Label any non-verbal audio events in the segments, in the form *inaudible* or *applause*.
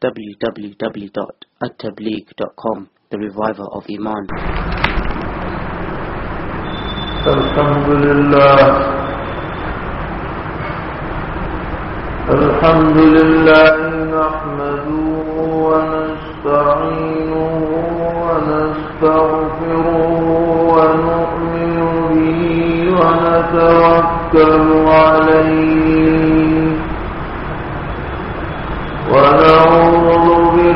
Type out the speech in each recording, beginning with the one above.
www.attableek.com The Reviver of Iman. Alhamdulillah. Alhamdulillah. Nakhmadu wa nasta'inu wa nasta'firu wa nu'minu wa natawakkalu wa na'u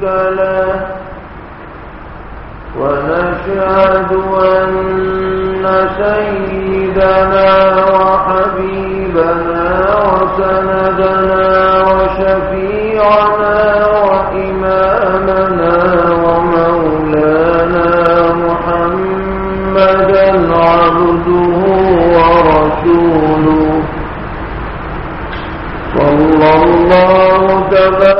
شريك له ونشهد أن سيدنا وحبيبنا وسندنا وشفيعنا وإمامنا ومولانا محمدا عبده ورسوله. صلى الله تبارك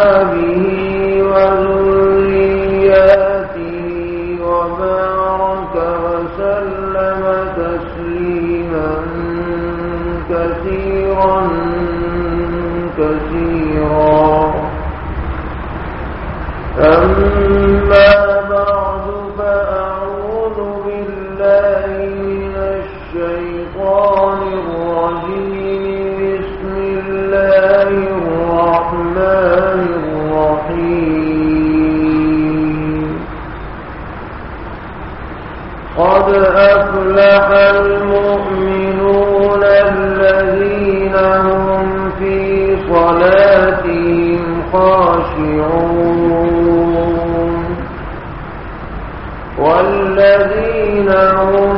قد أفلح المؤمنون الذين هم في صلاتهم خاشعون والذين هم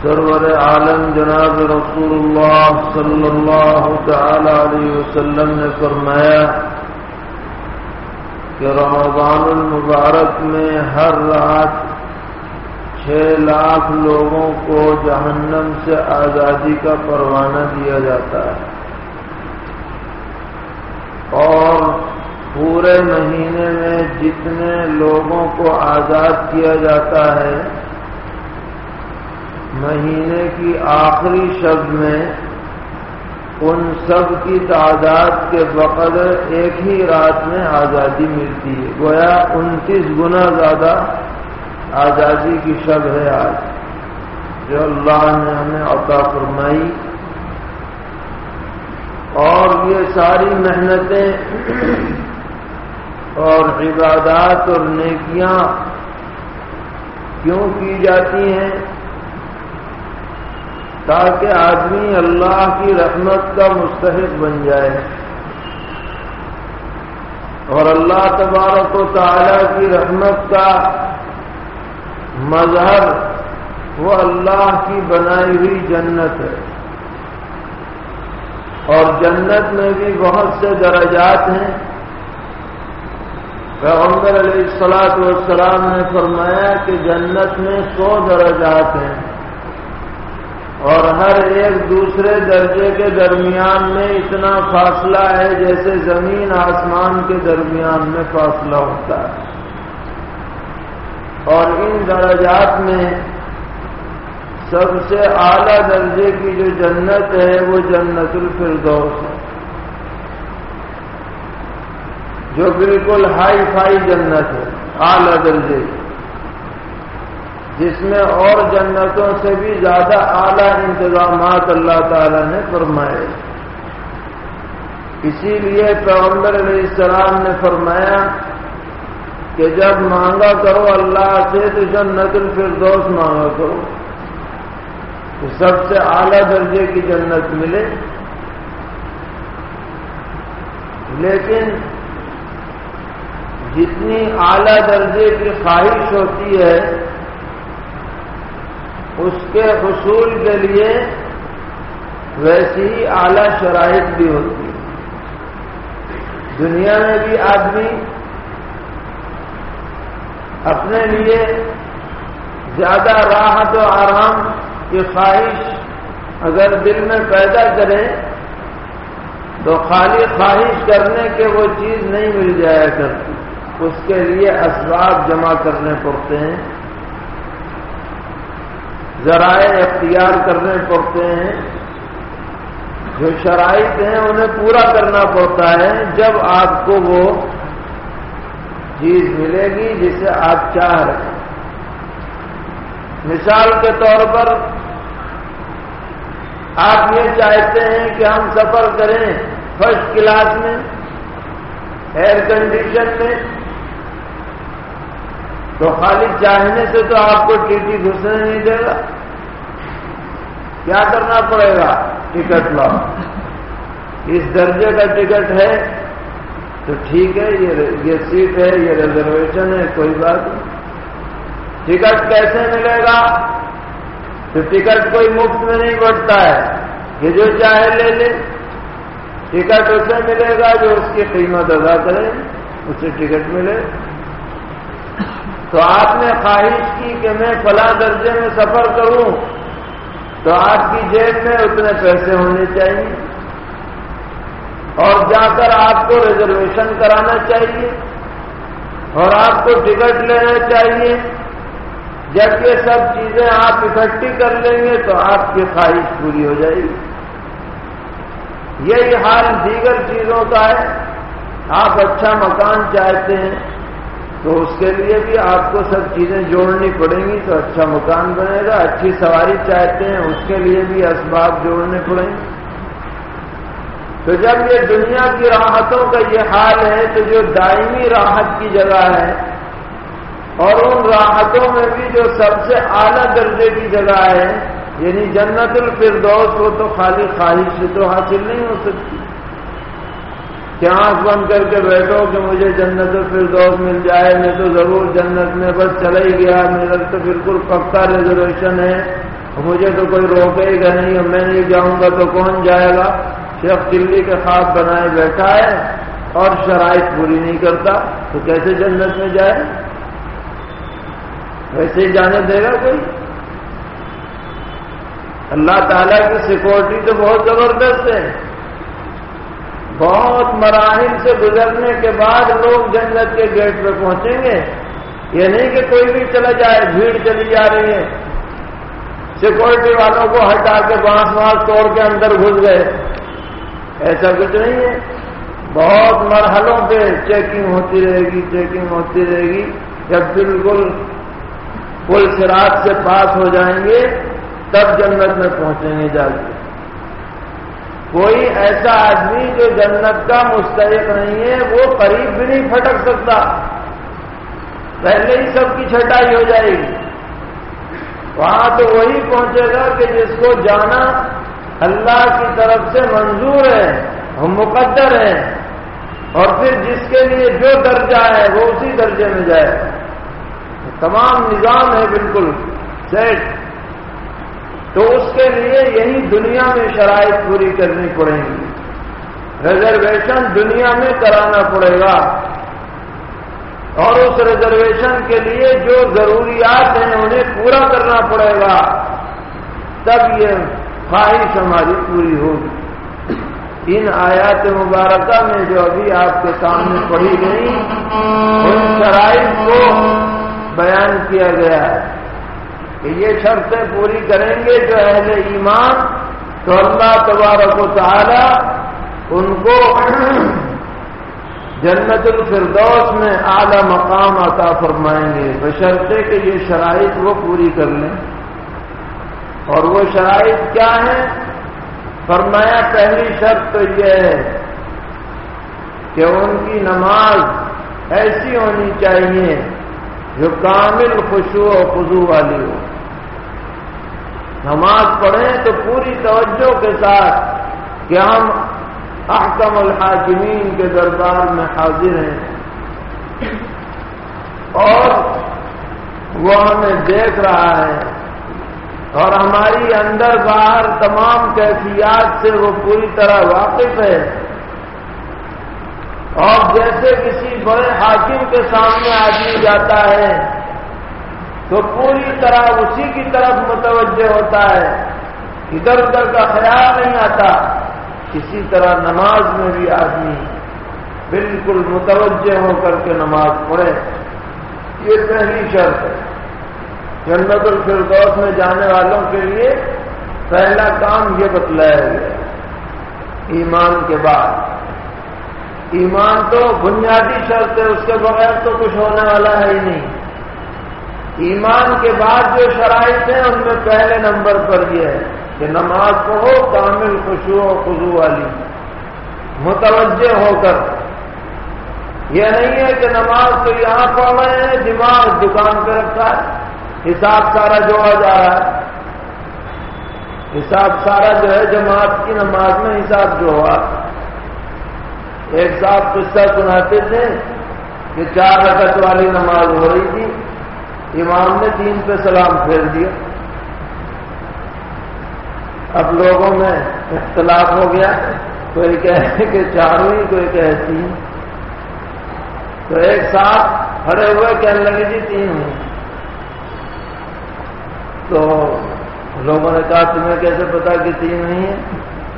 سرور عالم جناب رسول اللہ صلی اللہ تعالی علیہ وسلم نے فرمایا کہ رمضان المبارک میں ہر رات چھ لاکھ لوگوں کو جہنم سے آزادی کا پروانہ دیا جاتا ہے اور پورے مہینے میں جتنے لوگوں کو آزاد کیا جاتا ہے مہینے کی آخری شب میں ان سب کی تعداد کے بقدر ایک ہی رات میں آزادی ملتی ہے۔ گویا انتیس گنا زیادہ آزادی کی شب ہے آج۔ جو اللہ نے ہمیں عطا فرمائی۔ اور یہ ساری محنتیں اور عبادات اور نیکیاں کیوں کی جاتی ہیں؟ تاکہ آدمی اللہ کی رحمت کا مستحق بن جائے۔ اور اللہ تبارک و تعالی کی رحمت کا مظہر وہ اللہ کی بنائی ہوئی جنت ہے۔ اور جنت میں بھی بہت سے درجات ہیں۔ پیغمبر علیہ السلاط والسلام نے فرمایا کہ جنت میں سو درجات ہیں۔ اور ہر ایک دوسرے درجے کے درمیان میں اتنا فاصلہ ہے جیسے زمین آسمان کے درمیان میں فاصلہ ہوتا ہے۔ اور ان درجات میں سب سے اعلی درجے کی جو جنت ہے وہ جنت الفردوس ہے۔ جو بالکل ہائی فائی جنت ہے، اعلی درجے کی۔ جس میں اور جنتوں سے بھی زیادہ اعلیٰ انتظامات اللہ تعالی نے فرمائے۔ اسی لیے پیغمبر علیہ السلام نے فرمایا کہ جب مانگا کرو اللہ سے تو جنت الفردوس مانگا کرو۔ تو سب سے اعلیٰ درجے کی جنت ملے۔ لیکن جتنی اعلیٰ درجے کی خواہش ہوتی ہے اس کے حصول کے لیے ویسی ہی اعلی شرائط بھی ہوتی ہے دنیا میں بھی آدمی اپنے لیے زیادہ راحت و آرام کی خواہش اگر دل میں پیدا کریں تو خالی خواہش کرنے کے وہ چیز نہیں مل جایا کرتی۔ اس کے لیے اسباب جمع کرنے پڑتے ہیں۔ ذرائع اختیار کرنے پڑتے ہیں۔ جو شرائط ہیں انہیں پورا کرنا پڑتا ہے۔ جب آپ کو وہ چیز ملے گی جسے آپ چاہ رہے ہیں۔ مثال کے طور پر آپ یہ چاہتے ہیں کہ ہم سفر کریں فرسٹ کلاس میں، ایئر کنڈیشن میں تو خالی چاہنے سے تو آپ کو ٹی ٹی گھسنے نہیں دے گا۔ کیا کرنا پڑے گا؟ ٹکٹ لاؤ۔ اس درجے کا ٹکٹ ہے تو ٹھیک ہے، یہ سیٹ ہے، یہ ریزرویشن ہے، کوئی بات نہیں۔ ٹکٹ کیسے ملے گا؟ تو ٹکٹ کوئی مفت میں نہیں بڑھتا ہے۔ یہ جو چاہے لے لے۔ ٹکٹ اسے ملے گا جو اس کی قیمت ادا کرے، اسے ٹکٹ ملے۔ تو آپ نے خواہش کی کہ میں فلاں درجے میں سفر کروں تو آپ کی جیب میں اتنے پیسے ہونے چاہیے اور جا کر آپ کو ریزرویشن کرانا چاہیے اور آپ کو ٹکٹ لینا چاہیے جب یہ سب چیزیں آپ اکٹھی کر لیں گے تو آپ کی خواہش پوری ہو جائے گی۔ یہی حال دیگر چیزوں کا ہے۔ آپ اچھا مکان چاہتے ہیں۔ تو اس کے لیے بھی آپ کو سب چیزیں جوڑنی پڑیں گی تو اچھا مکان بنے گا، اچھی سواری چاہتے ہیں، اس کے لیے بھی اسباب جوڑنے پڑیں۔ گے تو جب یہ دنیا کی راحتوں کا یہ حال ہے تو جو دائمی راحت کی جگہ ہے، اور ان راحتوں میں بھی جو سب سے اعلیٰ درجے کی جگہ ہے یعنی جنت الفردوس، وہ تو خالی خواہش سے تو حاصل نہیں ہو سکتی۔ کہ آنکھ بند کر کے بیٹھو کہ مجھے جنت الفردوس مل جائے، میں تو ضرور جنت میں بس چلا ہی گیا، میرا تو بالکل پکا ریزرویشن ہے مجھے تو کوئی روکے گا نہیں اور میں نہیں جاؤں گا تو کون جائے گا؟ صرف دلی کے خواب بنائے بیٹھا ہے اور شرائط پوری نہیں کرتا، تو کیسے جنت میں جائے؟ ویسے ہی جانے دے گا کوئی؟ اللہ تعالیٰ کی سیکورٹی تو بہت زبردست ہے۔ بہت مراحل سے گزرنے کے بعد لوگ جنت کے گیٹ پہ پہنچیں گے۔ یہ نہیں کہ کوئی بھی چلا جائے، بھیڑ چلی جا رہی ہے۔ سیکورٹی والوں کو ہٹا کے بانس بانس توڑ کے اندر گھس گئے۔ ایسا کچھ نہیں ہے۔ بہت مرحلوں پہ چیکنگ ہوتی رہے گی چیکنگ ہوتی رہے گی۔ جب بالکل پل سراج سے پاس ہو جائیں گے، تب جنت میں پہنچیں گے جا کے۔ کوئی ایسا آدمی جو جنت کا مستحق نہیں ہے، وہ قریب بھی نہیں پھٹک سکتا۔ پہلے ہی سب کی چھٹائی ہو جائے گی۔ وہاں تو وہی پہنچے گا کہ جس کو جانا اللہ کی طرف سے منظور ہے، ہم مقدر ہیں۔ اور پھر جس کے لیے جو درجہ ہے، وہ اسی درجے میں جائے تمام نظام ہے بالکل۔ سیٹ۔ تو اس کے لیے یہی دنیا میں شرائط پوری کرنی پڑیں گی۔ ریزرویشن دنیا میں کرانا پڑے گا۔ اور اس ریزرویشن کے لیے جو ضروریات ہیں انہیں پورا کرنا پڑے گا۔ تب یہ خواہش ہماری پوری ہوگی۔ ان آیات مبارکہ میں جو ابھی آپ کے سامنے پڑھی گئی، ان شرائط کو بیان کیا گیا ہے۔ کہ یہ شرطیں پوری کریں گے جو اہل ایمان، تو اللہ تبارک و تعالی ان کو جنت الفردوس میں اعلی مقام عطا فرمائیں گے۔ بشرطے کہ یہ شرائط وہ پوری کر لیں۔ اور وہ شرائط کیا ہیں؟ فرمایا پہلی شرط تو یہ ہے کہ ان کی نماز ایسی ہونی چاہیے جو کامل خوشو و خزو والی ہو۔ نماز پڑھیں تو پوری توجہ کے ساتھ کہ ہم احکم الحاکمین کے دربار میں حاضر ہیں۔ اور وہ ہمیں دیکھ رہا ہے۔ اور ہماری اندر باہر تمام کیفیات سے وہ پوری طرح واقف ہے۔ اور جیسے کسی بڑے حاکم کے سامنے آدمی جاتا ہے تو پوری طرح اسی کی طرف متوجہ ہوتا ہے ادھر ادھر کا خیال نہیں آتا، کسی طرح نماز میں بھی آدمی بالکل متوجہ ہو کر کے نماز پڑھے۔ یہ پہلی شرط ہے۔ جنت الفردوس میں جانے والوں کے لیے پہلا کام یہ بتلایا گیا ایمان کے بعد۔ ایمان تو بنیادی شرط ہے، اس کے بغیر تو کچھ ہونے والا ہے ہی نہیں۔ ایمان کے بعد جو شرائط ہیں، ان میں پہلے نمبر پر یہ ہے کہ نماز پڑھو، کامل خوشو و خزو والی، متوجہ ہو کر۔ یہ نہیں ہے کہ نماز تو یہاں پڑھ رہے ہیں، دماغ دکان پہ رکھا ہے۔ حساب سارا جوڑا جا رہا ہے۔ حساب سارا جو ہے، جماعت کی نماز میں حساب جو ہوا۔ ایک صاحب قصہ سناتے تھے کہ چار رکعت والی نماز ہو رہی تھی۔ امام نے تین پہ سلام پھیر دیا۔ اب لوگوں میں اختلاف ہو گیا۔ کوئی کہے کہ چار ہوئی کوئی کہے تین۔ تو ایک ساتھ کھڑے ہوئے کہنے لگے جی تین ہوئی تو لوگوں نے کہا، تمہیں کیسے پتا کہ تین نہیں ہے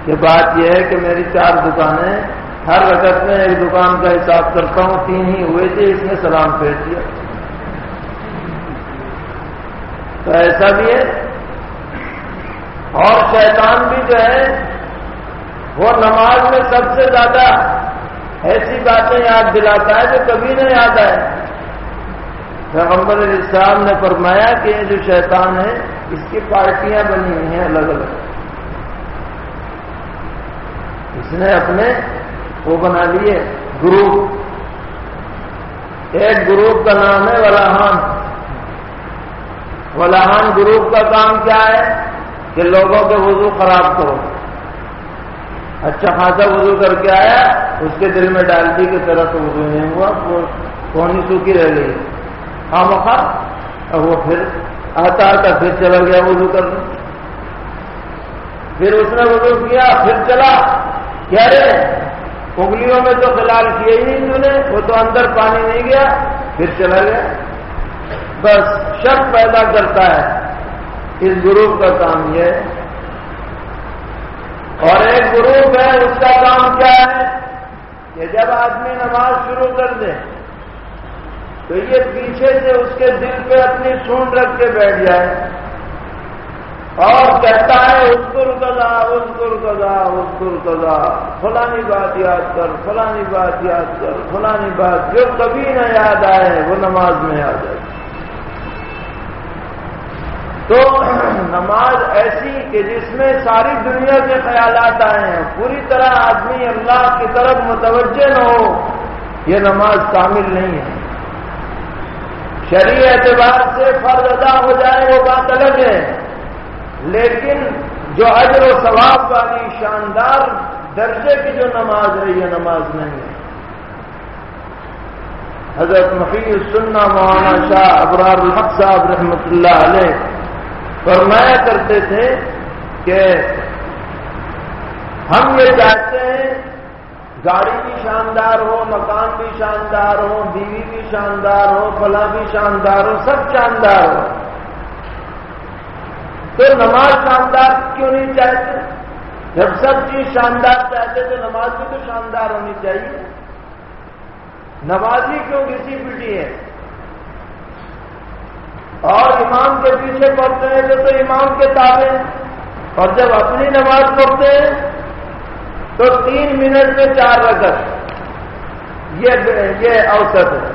کہ بات یہ ہے کہ میری چار دکانیں ہر رقط میں ایک دکان کا حساب کرتا ہوں، تین ہی ہوئے تھے، اس نے سلام پھیر دیا۔ تو ایسا بھی ہے۔ اور شیطان بھی جو ہے، وہ نماز میں سب سے زیادہ ایسی باتیں یاد دلاتا ہے جو کبھی نہیں یاد آئے۔ پیغمبر اسلام نے فرمایا کہ یہ جو شیطان ہے، اس کی پارٹیاں بنی ہوئی ہیں الگ الگ۔ اس نے اپنے وہ بنا لیے، گروپ۔ ایک گروپ کا نام ہے ولاحان ولاحان گروپ کا کام کیا ہے کہ لوگوں کے وضو خراب کرو اچھا خاصا وضو کر کے آیا، اس کے دل میں ڈال دی کہ طرح تو وضو نہیں ہوا، وہ کونی سوکھی رہ گئی۔ ہاں مخا اور وہ پھر آتا آتا پھر چلا گیا وضو کرنے۔ پھر اس نے وضو کیا، پھر چلا۔ کیا رے؟ انگلیوں میں تو فلال کیا ہی نہیں تھی نے، وہ تو اندر پانی نہیں گیا، پھر چلا گیا۔ بس شک پیدا کرتا ہے۔ اس گروپ کا کام یہ ہے۔ اور ایک گروپ ہے، اس کا کام کیا ہے؟ کہ جب آدمی نماز شروع کر دے، تو یہ پیچھے سے اس کے دل پہ اپنی سون رکھ کے بیٹھ جائے۔ اور کہتا ہے اس گر کدا اس گر کدا اس گر کدا فلانی بات یاد کر، فلانی بات یاد کر، فلانی بات جو کبھی نہ یاد آئے، وہ نماز میں آ جائے تو نماز ایسی کہ جس میں ساری دنیا کے خیالات آئے ہیں۔ پوری طرح آدمی اللہ کی طرف متوجہ نہ ہو، یہ نماز کامل نہیں ہے۔ شریع اعتبار سے فرض ادا ہو جائے وہ بات الگ ہے۔ لیکن جو اجر و ثواب والی شاندار درجے کی جو نماز ہے، یہ نماز نہیں ہے۔ حضرت مفی سننا مولانا شاہ ابرار الحق صاحب رحمۃ اللہ علیہ فرمایا کرتے تھے کہ ہم یہ چاہتے ہیں گاڑی بھی شاندار ہو، مکان بھی شاندار ہو، بیوی بھی شاندار ہو، فلاں بھی شاندار ہو، سب شاندار ہو۔ تو نماز شاندار کیوں نہیں چاہتے؟ جب سب چیز شاندار چاہتے تو نماز بھی تو شاندار ہونی چاہیے۔ نمازی کیوں کسی پیٹی ہے اور امام کے پیچھے پڑھتے ہیں تو تو امام کے تابے اور جب اپنی نماز پڑھتے ہیں، تو تین منٹ میں چار رگت یہ اوسط ہے۔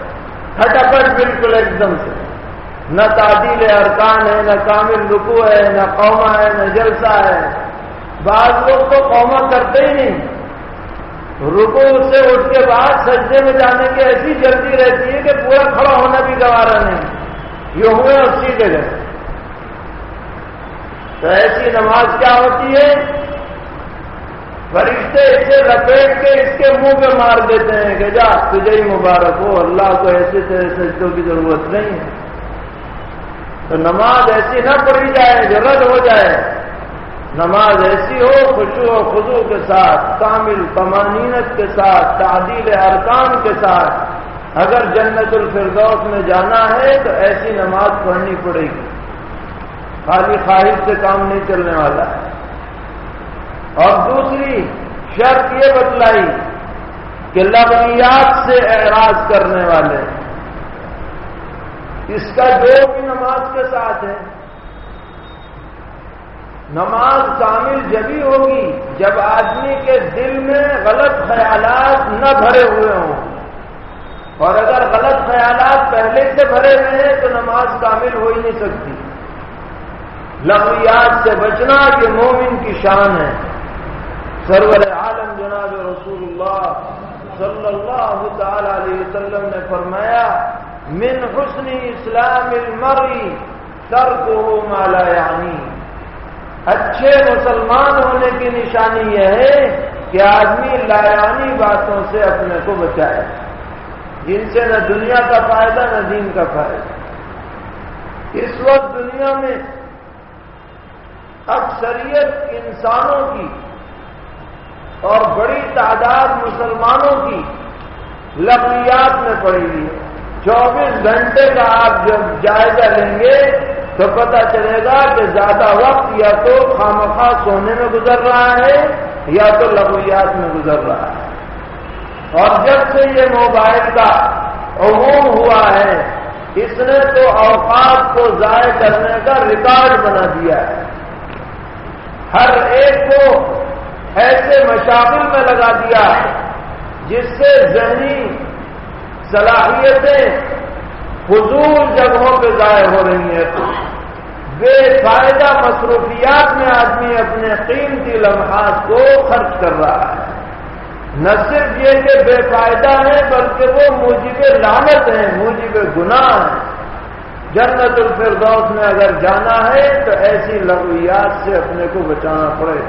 ہٹاپٹ بالکل ایک دم سے۔ نہ تعدیل ارکان ہے، نہ کامل رکو ہے، نہ قوما ہے، نہ جلسہ ہے۔ بعض لوگ تو قوما کرتے ہی نہیں۔ رکو سے اٹھ کے بعد سجدے میں جانے کی ایسی جلدی رہتی ہے کہ پورا کھڑا ہونا بھی گوارا نہیں۔ یہ ہوئے اسی جگہ تو ایسی نماز کیا ہوتی ہے؟ فرشتے اسے لپیٹ کے اس کے منہ پہ مار دیتے ہیں کہ جا، تجھے ہی مبارک ہو، اللہ کو ایسے سے سجدوں کی ضرورت نہیں ہے۔ تو نماز ایسی نہ پڑھی جائے جو رد ہو جائے۔ نماز ایسی ہو، خوشو و خزو کے ساتھ، کامل کمانینت کے ساتھ، تعدیل ارکان کے ساتھ اگر جنت الفردوس میں جانا ہے تو ایسی نماز پڑھنی پڑے گی۔ خالی خواہش سے کام نہیں چلنے والا۔ ہے اور دوسری شرط یہ بتلائی کہ لغویات سے اعراض کرنے والے۔ اس کا جو بھی نماز کے ساتھ ہے۔ نماز کامل جبھی ہوگی، جب آدمی کے دل میں غلط خیالات نہ بھرے ہوئے ہوں۔ اور اگر غلط خیالات پہلے سے بھرے ہوئے ہیں تو نماز کامل ہو ہی نہیں سکتی۔ لغویات سے بچنا یہ مومن کی شان ہے۔ سرور عالم جناب رسول اللہ صلی اللہ تعالی علیہ وسلم نے فرمایا، من حسن اسلام المری سر کو مالا یعنی اچھے مسلمان ہونے کی نشانی یہ ہے کہ آدمی لایانی باتوں سے اپنے کو بچائے۔ جن سے نہ دنیا کا فائدہ، نہ دین کا فائدہ۔ اس وقت دنیا میں اکثریت انسانوں کی اور بڑی تعداد مسلمانوں کی لقیات میں پڑی ہوئی ہے۔ چوبیس گھنٹے کا آپ جب جائزہ لیں گے تو پتہ چلے گا کہ زیادہ وقت یا تو خامخواہ سونے میں گزر رہا ہے یا تو لغویات میں گزر رہا ہے۔ اور جب سے یہ موبائل کا عموم ہوا ہے، اس نے تو اوقات کو ضائع کرنے کا ریکارڈ بنا دیا ہے۔ ہر ایک کو ایسے مشاغل میں لگا دیا ہے، جس سے ذہنی صلاحیتیں حضور جگہوں پہ ضائع ہو رہی ہیں۔ بے فائدہ مصروفیات میں آدمی اپنے قیمتی لمحات کو خرچ کر رہا ہے۔ نہ صرف یہ کہ بے فائدہ ہے، بلکہ وہ موجب لانت ہیں موجب گناہ ہیں جنت الفردوس میں اگر جانا ہے تو ایسی لغویات سے اپنے کو بچانا پڑے۔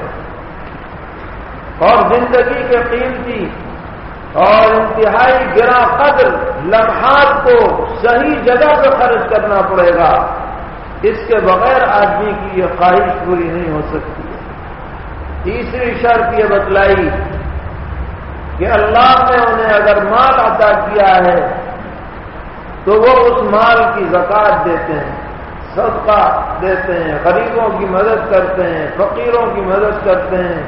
اور زندگی کے قیمتی اور انتہائی گرا قدر لمحات کو صحیح جگہ پہ خرچ کرنا پڑے گا۔ اس کے بغیر آدمی کی یہ خواہش پوری نہیں ہو سکتی۔ ہے تیسری شرط یہ بتلائی کہ اللہ نے انہیں اگر مال عطا کیا ہے تو وہ اس مال کی زکات دیتے ہیں، صدقہ دیتے ہیں، غریبوں کی مدد کرتے ہیں، فقیروں کی مدد کرتے ہیں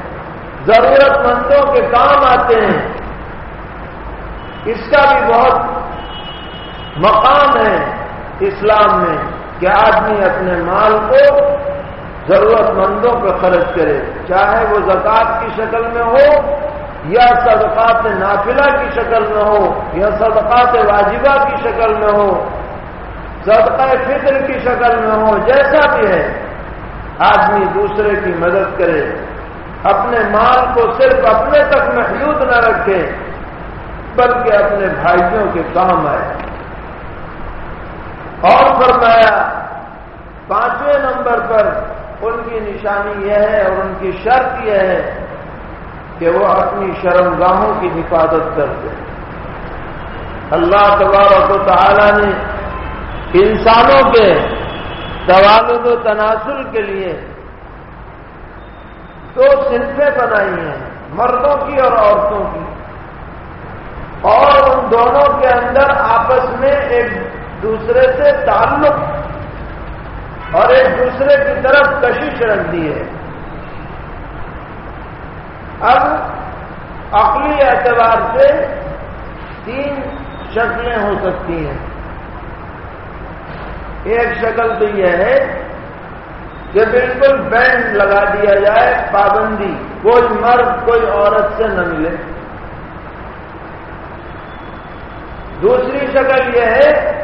ضرورت مندوں کے کام آتے ہیں۔ اس کا بھی بہت مقام ہے اسلام میں کہ آدمی اپنے مال کو ضرورت مندوں پہ خرچ کرے، چاہے وہ زکوٰۃ کی شکل میں ہو یا صدقات نافلہ کی شکل میں ہو، یا صدقات واجبہ کی شکل میں ہو، صدقہ فطر کی شکل میں ہو، جیسا بھی ہے، آدمی دوسرے کی مدد کرے، اپنے مال کو صرف اپنے تک محدود نہ رکھے، بلکہ اپنے بھائیوں کے کام آئے۔ اور فرمایا، پانچویں نمبر پر ان کی نشانی یہ ہے اور ان کی شرط یہ ہے کہ وہ اپنی شرمگاہوں کی حفاظت کرتے اللہ تبارک و تعالی نے انسانوں کے توالد و تناسل کے لیے دو صنفیں بنائی ہیں، مردوں کی اور عورتوں کی۔ اور ان دونوں کے اندر آپس میں ایک دوسرے سے تعلق اور ایک دوسرے کی طرف کشش رکھ دی ہے۔ اب عقلی اعتبار سے تین شکلیں ہو سکتی ہیں۔ ایک شکل تو یہ ہے کہ بالکل بینڈ لگا دیا جائے پابندی، کوئی مرد، کوئی عورت سے نہ ملے۔ دوسری شکل یہ ہے،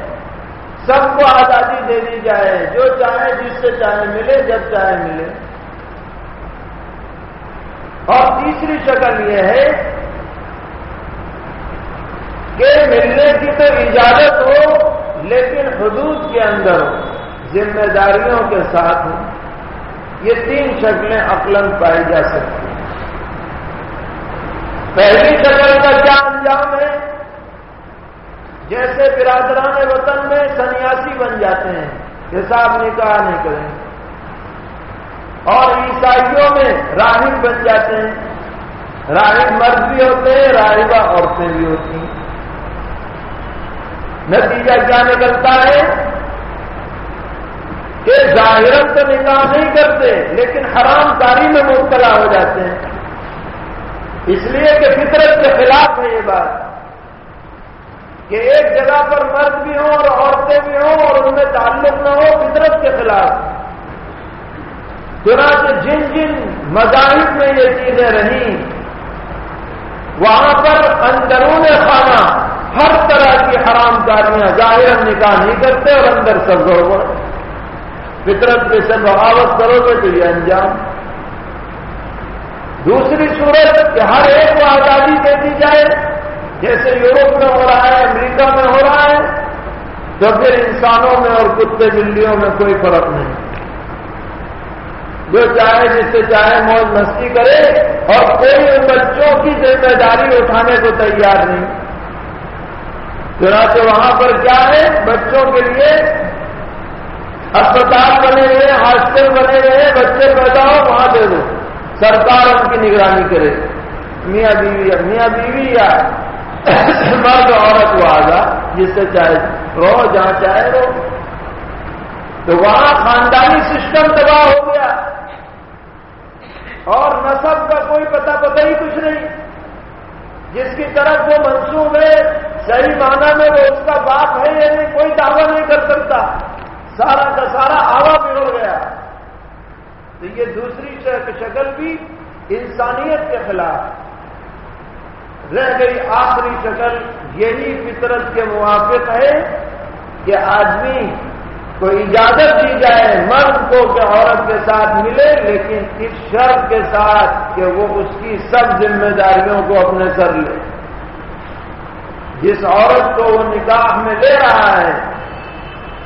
سب کو آزادی دے دی جائے، جو چاہے جس سے چاہے ملے، جب چاہے ملے۔ اور تیسری شکل یہ ہے کہ ملنے کی تو اجازت ہو، لیکن حدود کے اندر ہو، ذمہ داریوں کے ساتھ ہو۔ یہ تین شکلیں عقلن پائی جا سکتی ہیں۔ پہلی شکل کا کیا انجام ہے؟ جیسے برادران وطن میں سنیاسی بن جاتے ہیں، حساب نکاح نہیں کریں۔ اور عیسائیوں میں راہب بن جاتے ہیں۔ راہب مرد بھی ہوتے ہیں راہبہ عورتیں بھی ہوتی ہیں۔ نتیجہ کیا نکلتا ہے؟ کہ ظاہر تو نکاح نہیں کرتے، لیکن حرام کاری میں مبتلا ہو جاتے ہیں۔ اس لیے کہ فطرت کے خلاف ہے یہ بات۔ کہ ایک جگہ پر مرد بھی ہوں اور عورتیں بھی ہوں اور ان میں تعلق نہ ہو، فطرت کے خلاف۔ چنانچہ جن جن مذاہب میں یہ چیزیں رہیں، وہاں پر اندرون خانہ ہر طرح کی حرام کاریاں ظاہر نکاح نہیں کرتے اور اندر سب گڑبڑ فطرت کے سے بغاوت کرو گے تو یہ انجام۔ دوسری صورت کہ ہر ایک کو آزادی دے دی جائے، جیسے یورپ میں ہو رہا ہے، امریکہ میں ہو رہا ہے، تو پھر انسانوں میں اور کتے بلیوں میں کوئی فرق نہیں۔ جو چاہے جس سے چاہے موج مستی کرے اور کوئی ان بچوں کی ذمہ داری اٹھانے کو تیار نہیں۔ چنانچہ وہاں پر کیا ہے؟ بچوں کے لیے اسپتال بنے ہوئے، ہاسپٹل بنے ہوئے، بچے پیدا ہو، وہاں دے دو۔ سرکار ان کی نگرانی کرے۔ میاں بیوی یا میاں بیوی یا *coughs* مرد عورت وہ آزاد جس سے چاہے رو، جہاں چاہے رو۔ تو وہاں خاندانی سسٹم تباہ ہو گیا۔ اور نصب کا کوئی پتہ پتہ ہی کچھ نہیں۔ جس کی طرف وہ منسوخ ہے، صحیح معنی میں وہ اس کا باپ ہے یا نہیں کوئی دعویٰ نہیں کر سکتا۔ سارا کا سارا آوا بگڑ گیا۔ تو یہ دوسری شکل بھی انسانیت کے خلاف۔ رہ گئی آخری شکل یہی فطرت کے موافق ہے کہ آدمی کو اجازت دی جائے مرد کو کہ عورت کے ساتھ ملے، لیکن اس شرط کے ساتھ کہ وہ اس کی سب ذمہ داریوں کو اپنے سر لے۔ جس عورت کو وہ نکاح میں لے رہا ہے،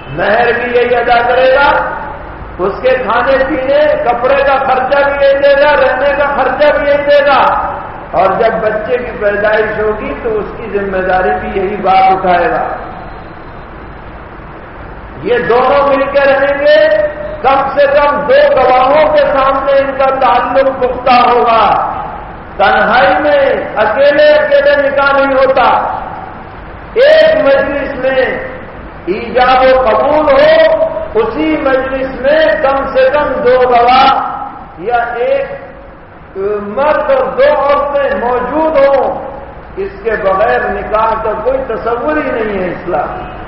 مہر بھی یہی ادا کرے گا، اس کے کھانے پینے، کپڑے کا خرچہ بھی یہی دے گا، رہنے کا خرچہ بھی یہی دے گا۔ اور جب بچے کی پیدائش ہوگی تو اس کی ذمہ داری بھی یہی بات اٹھائے گا۔ یہ دونوں مل کے رہیں گے، کم سے کم دو گواہوں کے سامنے ان کا تعلق پختہ ہوگا۔ تنہائی میں اکیلے اکیلے نکاح نہیں ہوتا۔ ایک مجلس میں ایجاب و قبول ہو، اسی مجلس میں کم سے کم دو گواہ یا ایک مرد اور دو عورتیں موجود ہوں۔ اس کے بغیر نکاح کا کوئی تصور ہی نہیں ہے اسلام۔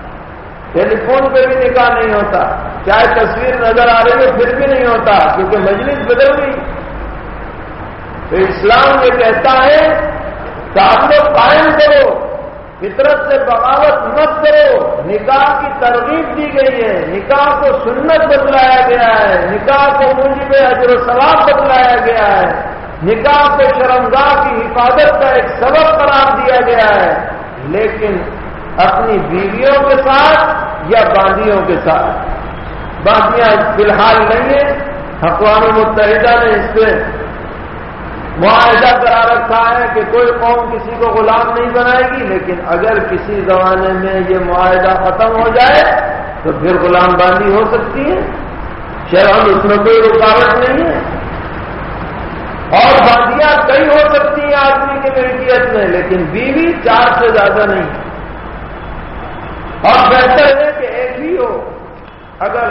ٹیلی فون پہ بھی نکاح نہیں ہوتا۔ چاہے تصویر نظر آ رہی ہے پھر بھی نہیں ہوتا، کیونکہ مجلس بدل گئی۔ تو اسلام یہ کہتا ہے تعلق قائم کرو، فطرت سے بغاوت مت کرو۔ نکاح کی ترغیب دی گئی ہے۔ نکاح کو سنت بتلایا گیا ہے۔ نکاح کو منجب اجر و ثواب بتلایا گیا ہے۔ نکاح کو شرمگاہ کی حفاظت کا ایک سبب قرار دیا گیا ہے۔ لیکن اپنی بیویوں کے ساتھ یا باندیوں کے ساتھ؟ باندیاں فی الحال نہیں ہیں اقوام متحدہ نے اس پہ معاہدہ کرا رکھا ہے کہ کوئی قوم کسی کو غلام نہیں بنائے گی، لیکن اگر کسی زمانے میں یہ معاہدہ ختم ہو جائے تو پھر غلام باندھی ہو سکتی ہے۔ شہر اس میں کوئی رکاوٹ نہیں ہے۔ اور باندیاں کئی ہو سکتی ہیں آدمی کی ملکیت میں، لیکن بیوی چار سے زیادہ نہیں۔ اور بہتر ہے کہ ایک ہی ہو۔ اگر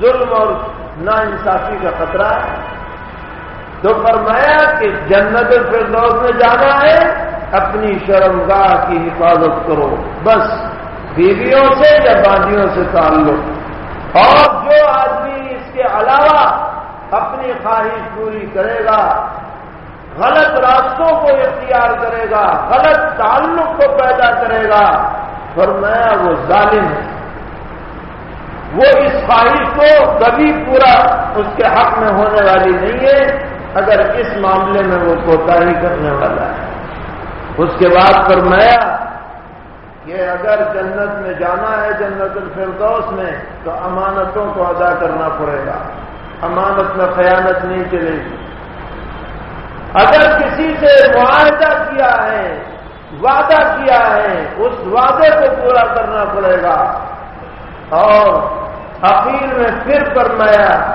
ظلم اور نا انصافی کا خطرہ ہے تو فرمایا کہ جنت الفردوس میں جانا ہے اپنی شرمگاہ کی حفاظت کرو۔ بس بیویوں سے یا باندیوں سے تعلق۔ اور جو آدمی اس کے علاوہ اپنی خواہش پوری کرے گا غلط راستوں کو اختیار کرے گا غلط تعلق کو پیدا کرے گا فرمایا وہ ظالم ہے۔ وہ اس خواہش کو کبھی پورا اس کے حق میں ہونے والی نہیں ہے، اگر اس معاملے میں وہ کوتا ہی کرنے والا ہے۔ اس کے بعد فرمایا کہ اگر جنت میں جانا ہے، جنت الفردوس میں، تو امانتوں کو ادا کرنا پڑے گا۔ امانت میں خیانت نہیں چلے گی۔ اگر کسی سے معاہدہ کیا ہے وعدہ کیا ہے، اس وعدے کو پورا کرنا پڑے گا۔ اور اخیر میں پھر فرمایا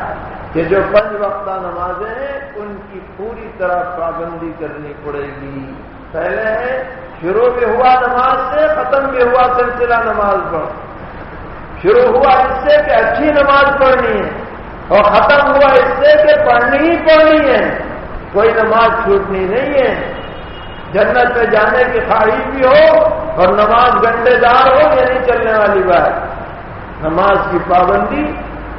کہ جو پنج وقتہ نمازیں ہیں، ان کی پوری طرح پابندی کرنی پڑے گی۔ پہلے شروع بھی ہوا نماز سے، ختم بھی ہوا سلسلہ نماز پڑھ شروع ہوا اس سے کہ اچھی نماز پڑھنی ہے، اور ختم ہوا اس سے کہ پڑھنی ہی پڑھنی ہے۔ کوئی نماز چھوٹنی نہیں ہے۔ جنت میں جانے کی خواہش بھی ہو اور نماز گنڈے دار ہو، یہ نہیں چلنے والی بات۔ نماز کی پابندی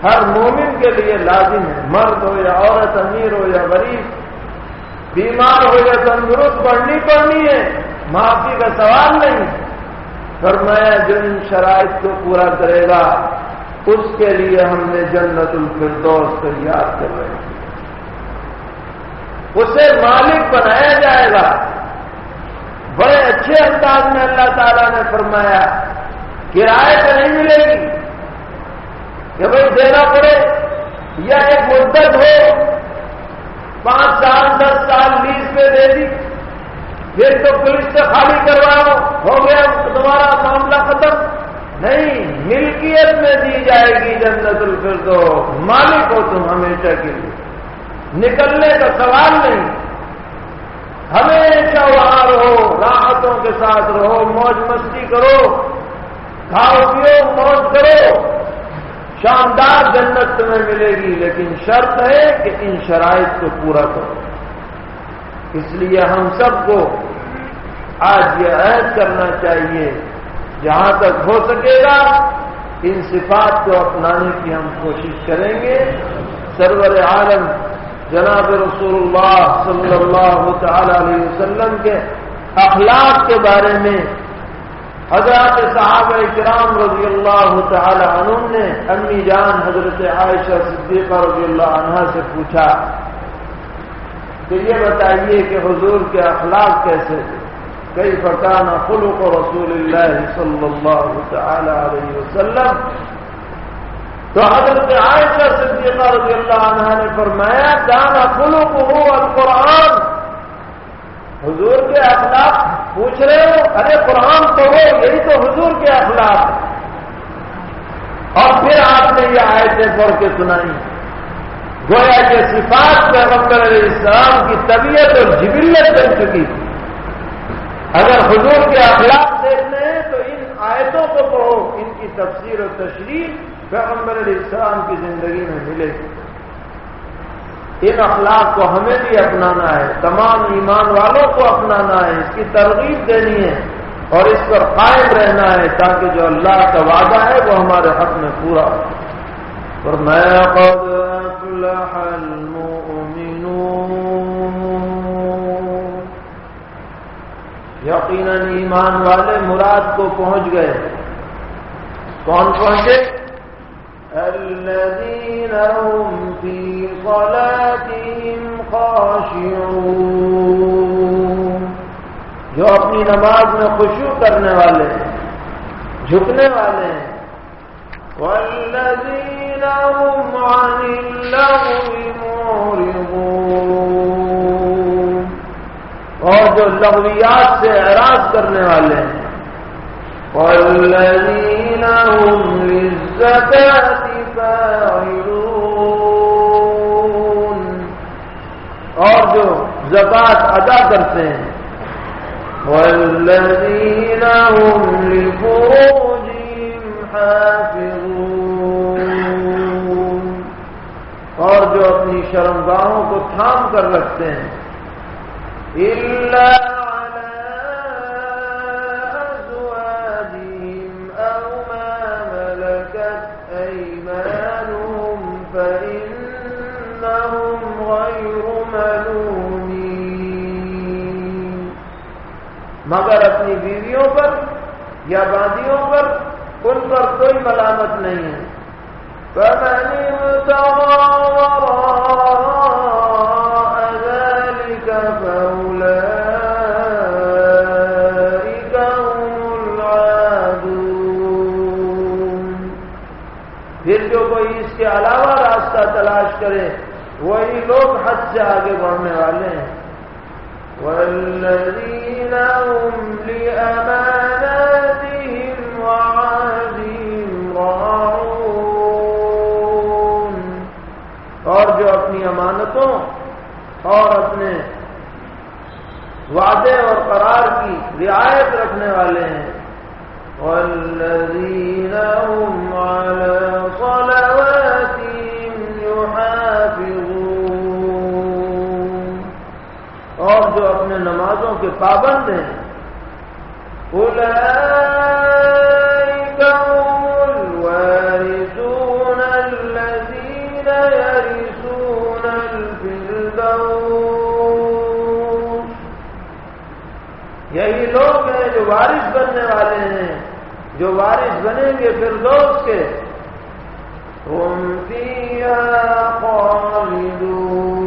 ہر مومن کے لیے لازم ہے۔ مرد ہو یا عورت، امیر ہو یا غریب، بیمار ہو یا تندرست، پڑھنی پڑنی ہے، معافی کا سوال نہیں۔ فرمایا، جو ان شرائط کو پورا کرے گا، اس کے لیے ہم نے جنت الفردوس تیار کر رہے ہیں اسے مالک بنایا جائے گا۔ بڑے اچھے انداز میں اللہ تعالیٰ نے فرمایا کرائے تو نہیں ملے گی، کہ بھائی دینا پڑے، یا ایک مدت ہو، پانچ سال، دس سال لیز پہ دے دی، پھر تو پولیس سے خالی کرواؤ، ہو گیا تمہارا معاملہ ختم۔ نہیں، ملکیت میں دی جائے گی جنت الفر تو مالک ہو تم ہمیشہ کے لیے۔ نکلنے کا سوال نہیں۔ ہمیشہ وہاں رہو، راحتوں کے ساتھ رہو، موج مستی کرو، کھاؤ پیو، موج کرو۔ شاندار جنت تمہیں ملے گی، لیکن شرط ہے کہ ان شرائط کو پورا کرو۔ اس لیے ہم سب کو آج یہ عہد کرنا چاہیے، جہاں تک ہو سکے گا، ان صفات کو اپنانے کی ہم کوشش کریں گے۔ سرور عالم جناب رسول اللہ صلی اللہ تعالی علیہ وسلم کے اخلاق کے بارے میں حضرات صحابہ کرام رضی اللہ تعالی عنہ نے امی جان حضرت عائشہ صدیقہ رضی اللہ عنہ سے پوچھا کہ یہ بتائیے کہ حضور کے اخلاق کیسے تھے؟ کئی فکان خلق رسول اللہ صلی اللہ تعالی علیہ وسلم تو حضرت عائشہ صدیقہ رضی اللہ عنہ نے فرمایا کانا خلق ہو القرآن. حضور کے اخلاق پوچھ رہے ہو، ارے قرآن تو ہو یہی تو حضور کے اخلاق. اور پھر آپ نے یہ آیتیں پڑھ کے سنائی۔ گویا کہ صفات پیغمبر علیہ السلام کی طبیعت اور جبریت بن چکی۔ تھی اگر حضور کے اخلاق دیکھنے ہیں تو ان آیتوں کو پڑھو، ان کی تفسیر و تشریح پیغمبر علیہ السلام کی زندگی میں ملے۔ ان اخلاق کو ہمیں بھی اپنانا ہے، تمام ایمان والوں کو اپنانا ہے، اس کی ترغیب دینی ہے اور اس پر قائم رہنا ہے تاکہ جو اللہ کا وعدہ ہے وہ ہمارے حق میں پورا ہو۔ اور میں یقیناً ایمان والے مراد کو پہنچ گئے۔ کون پہنچے؟ الذين هم في صلاتهم خاشعون. جو اپنی نماز میں خوشو کرنے والے ہیں، جھکنے والے ہیں۔ والذین هم عن اللغو معرضون۔ اور جو لغویات سے اعراض کرنے والے ہیں۔ والذین هم للزکاة فاعلون. اور جو زکات ادا کرتے ہیں، والذين هم لفروجهم حافظون. اور جو اپنی شرمگاہوں کو تھام کر رکھتے ہیں، إلا مگر اپنی بیویوں پر یا باندیوں پر ان پر کوئی ملامت نہیں ہے۔ پھر جو کوئی اس کے علاوہ راستہ تلاش کرے، وہی لوگ حد سے آگے بڑھنے والے ہیں۔ والذين هم لأماناتهم وعادهم راعون۔ اور جو اپنی امانتوں اور اپنے وعدے اور قرار کی رعایت رکھنے والے ہیں۔ والذین هم على صلواتهم اور جو اپنے نمازوں کے پابند ہیں۔ یہی لوگ ہیں جو وارث بننے والے ہیں۔ جو وارث بنیں گے پھر دوست کے خالدون۔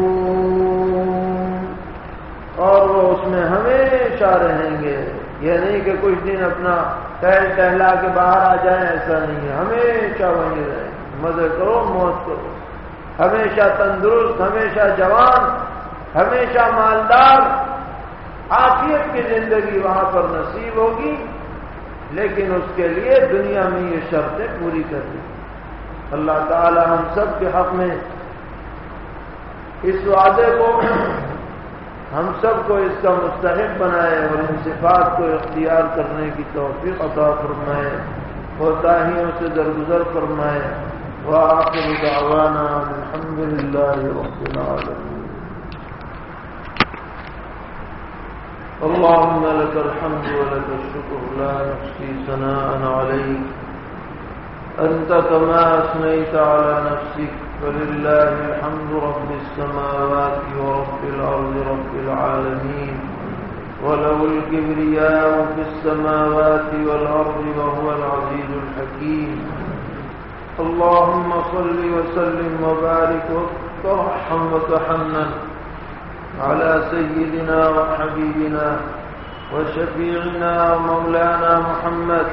ہمیشہ رہیں گے۔ یہ نہیں کہ کچھ دن اپنا ٹہل ٹہلا کے باہر آ جائیں، ایسا نہیں ہے۔ ہمیشہ وہیں رہیں۔ مزے کرو، موت کرو۔ ہمیشہ تندرست، ہمیشہ جوان، ہمیشہ مالدار۔ آفیت کی زندگی وہاں پر نصیب ہوگی، لیکن اس کے لیے دنیا میں یہ شرطیں پوری کرنی اللہ تعالی ہم سب کے حق میں اس وعدے کو ہم سب کو اس کا مستحق بنائے اور ان صفات کو اختیار کرنے کی توفیق عطا فرمائے کوتاہیوں سے درگزر فرمائے۔ وآخر دعوانا الحمد لله رب العالمين اللهم لك الحمد ولك الشكر لا نحصي ثناء عليك أنت كما أثنيت على نفسك فلله الحمد رب السماوات ورب الأرض رب العالمين. وله الكبرياء في السماوات والأرض وهو العزيز الحكيم. اللهم صل وسلم وبارك وترحم وتحنن على سيدنا وحبيبنا وشفيعنا ومولانا محمد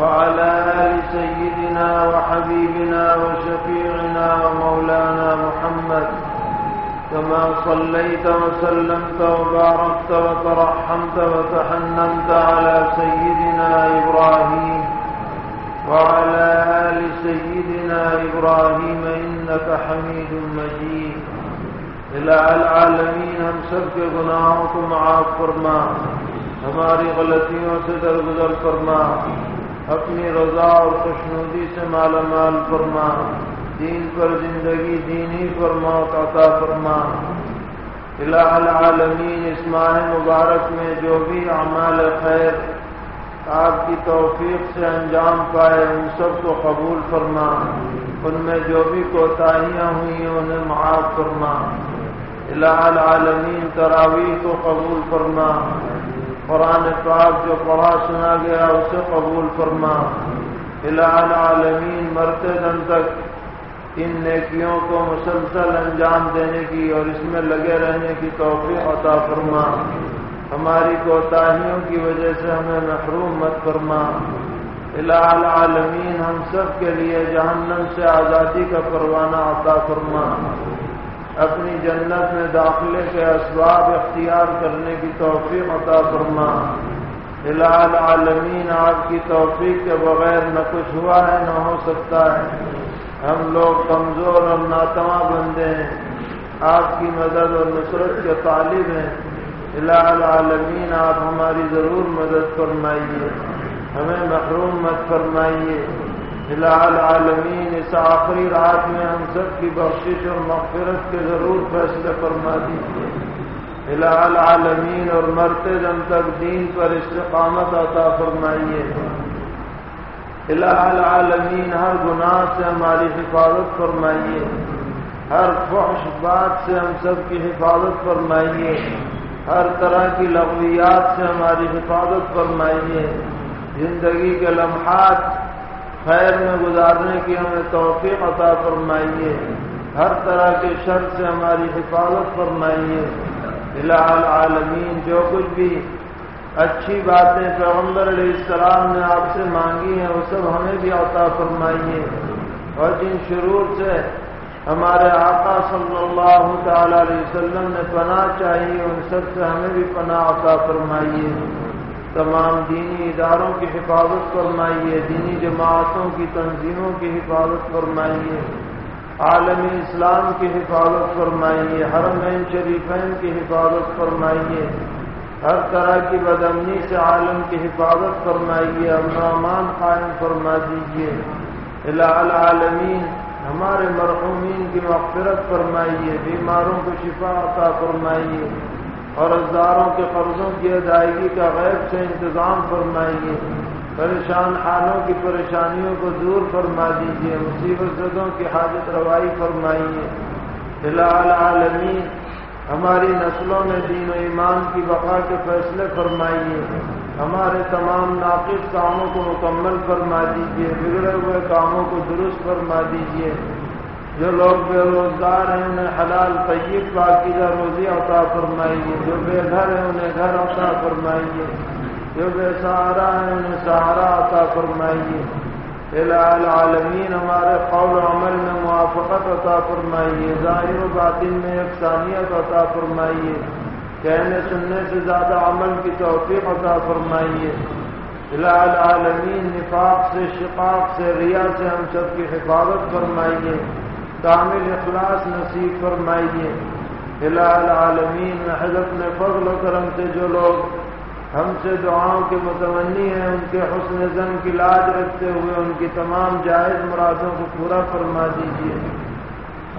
وعلى آل سيدنا وحبيبنا وشفيعنا ومولانا محمد كما صليت وسلمت وباركت وترحمت وتحننت على سيدنا إبراهيم وعلى آل سيدنا إبراهيم إنك حميد مجيد. إلى العالمين ہم سب کے گناہوں فرما. ہماری غلطیوں سے درگزر فرما. اپنی رضا اور خوشنودی سے مالا مال فرما۔ دین پر زندگی دینی فرما عطا فرما۔ الہ العالمین، اس ماہ مبارک میں جو بھی اعمال خیر، آپ کی توفیق سے انجام پائے، ان سب کو قبول فرما۔ ان میں جو بھی کوتاہیاں ہوئی انہیں معاف فرما۔ الہ العالمین، تراویح کو قبول فرما۔ قرآن پاک جو پڑھا سنا گیا، اسے قبول فرما۔ العالمین، مرتے دن تک ان نیکیوں کو مسلسل انجام دینے کی اور اس میں لگے رہنے کی توفیق عطا فرما۔ ہماری کوتاہیوں کی وجہ سے ہمیں محروم مت فرما۔ العالمین، ہم سب کے لیے جہنم سے آزادی کا پروانہ عطا فرما۔ اپنی جنت میں داخلے کے اسباب اختیار کرنے کی توفیق عطا فرما۔ الہ العالمین، آپ کی توفیق کے بغیر نہ کچھ ہوا ہے، نہ ہو سکتا ہے۔ ہم لوگ کمزور اور ناتواں بندے ہیں۔ آپ کی مدد اور نصرت کے طالب ہیں۔ الہ العالمین، آپ ہماری ضرور مدد فرمائیے۔ ہمیں محروم مت فرمائیے۔ الہ العالمین، اس آخری رات میں ہم سب کی بخشش اور مغفرت کے ضرور فیصلے فرما دیجیے الہ العالمین، اور مرتے دم تک دین پر استقامت عطا فرمائیے۔ الہ العالمین، ہر گناہ سے ہماری حفاظت فرمائیے۔ ہر فحش بات سے ہم سب کی حفاظت فرمائیے۔ ہر طرح کی لغویات سے ہماری حفاظت فرمائیے۔ زندگی کے لمحات خیر میں گزارنے کی ہمیں توفیق عطا فرمائیے۔ ہر طرح کے شر سے ہماری حفاظت فرمائیے۔ الہ العالمین، جو کچھ بھی اچھی باتیں پیغمبر علیہ السلام نے آپ سے مانگی ہیں، وہ سب ہمیں بھی عطا فرمائیے۔ اور جن شروع سے ہمارے آقا صلی اللہ تعالی علیہ وسلم نے پناہ چاہیے ان سب سے ہمیں بھی پناہ عطا فرمائیے۔ تمام دینی اداروں کی حفاظت فرمائیے، دینی جماعتوں کی تنظیموں کی حفاظت فرمائیے، عالمی اسلام کی حفاظت فرمائیے حرمین شریفین کی حفاظت فرمائیے، ہر طرح کی بدمنی سے عالم کی حفاظت فرمائیے امان قائم فرما دیجیے۔ العالمین، ہمارے مرحومین کی مغفرت فرمائیے، بیماروں کو شفا عطا فرمائیے۔ اور ازداروں کے قرضوں کی ادائیگی کا غیر سے انتظام فرمائیے۔ پریشان حالوں کی پریشانیوں کو دور فرما دیجیے مصیبت زدوں کی حاجت روائی فرمائیے۔ الہ العالمین ہماری نسلوں میں دین و ایمان کی بقا کے فیصلے فرمائیے۔ ہمارے تمام ناقص کاموں کو مکمل فرما دیجیے بگڑے ہوئے کاموں کو درست فرما دیجیے جو لوگ بے روزگار ہیں، انہیں حلال طیب پاکیزہ روزی عطا فرمائیے، جو بے گھر ہیں، انہیں گھر عطا فرمائیے، جو بے سہارا ہیں، انہیں سہارا عطا فرمائیے۔ الہ العالمین، ہمارے قول و عمل میں موافقت عطا فرمائیے، ظاہر و باطن میں یکسانیت عطا فرمائیے۔ کہنے سننے سے زیادہ عمل کی توفیق عطا فرمائیے۔ الہ العالمین، نفاق سے، شقاق سے، ریا سے، ہم سب کی حفاظت فرمائیے۔ کامل اخلاص نصیب فرمائیے۔ الہ العالمین حضرت نے فضل و کرم سے جو لوگ ہم سے دعاؤں کے متونی ہیں، ان کے حسن زن کی لاج رکھتے ہوئے ان کی تمام جائز مرادوں کو پورا فرما دیجیے۔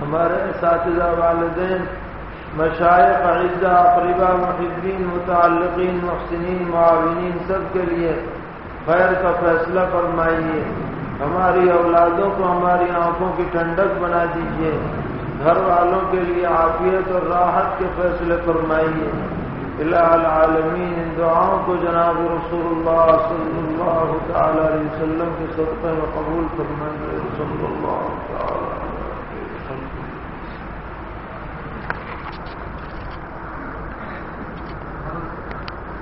ہمارے اساتذہ والدین مشائق اعزہ اقربا محبین، متعلقین، محسنین، معاونین، سب کے لیے خیر کا فیصلہ فرمائیے۔ ہماری اولادوں کو ہماری آنکھوں کی ٹھنڈک بنا دیجیے گھر والوں کے لیے عافیت اور راحت کے فیصلے فرمائیے۔ الہ العالمین، ان دعاؤں کو جناب رسول اللہ صلی اللہ تعالی علیہ وسلم کے صدقے میں قبول فرمائیے۔ صلی اللہ تعالی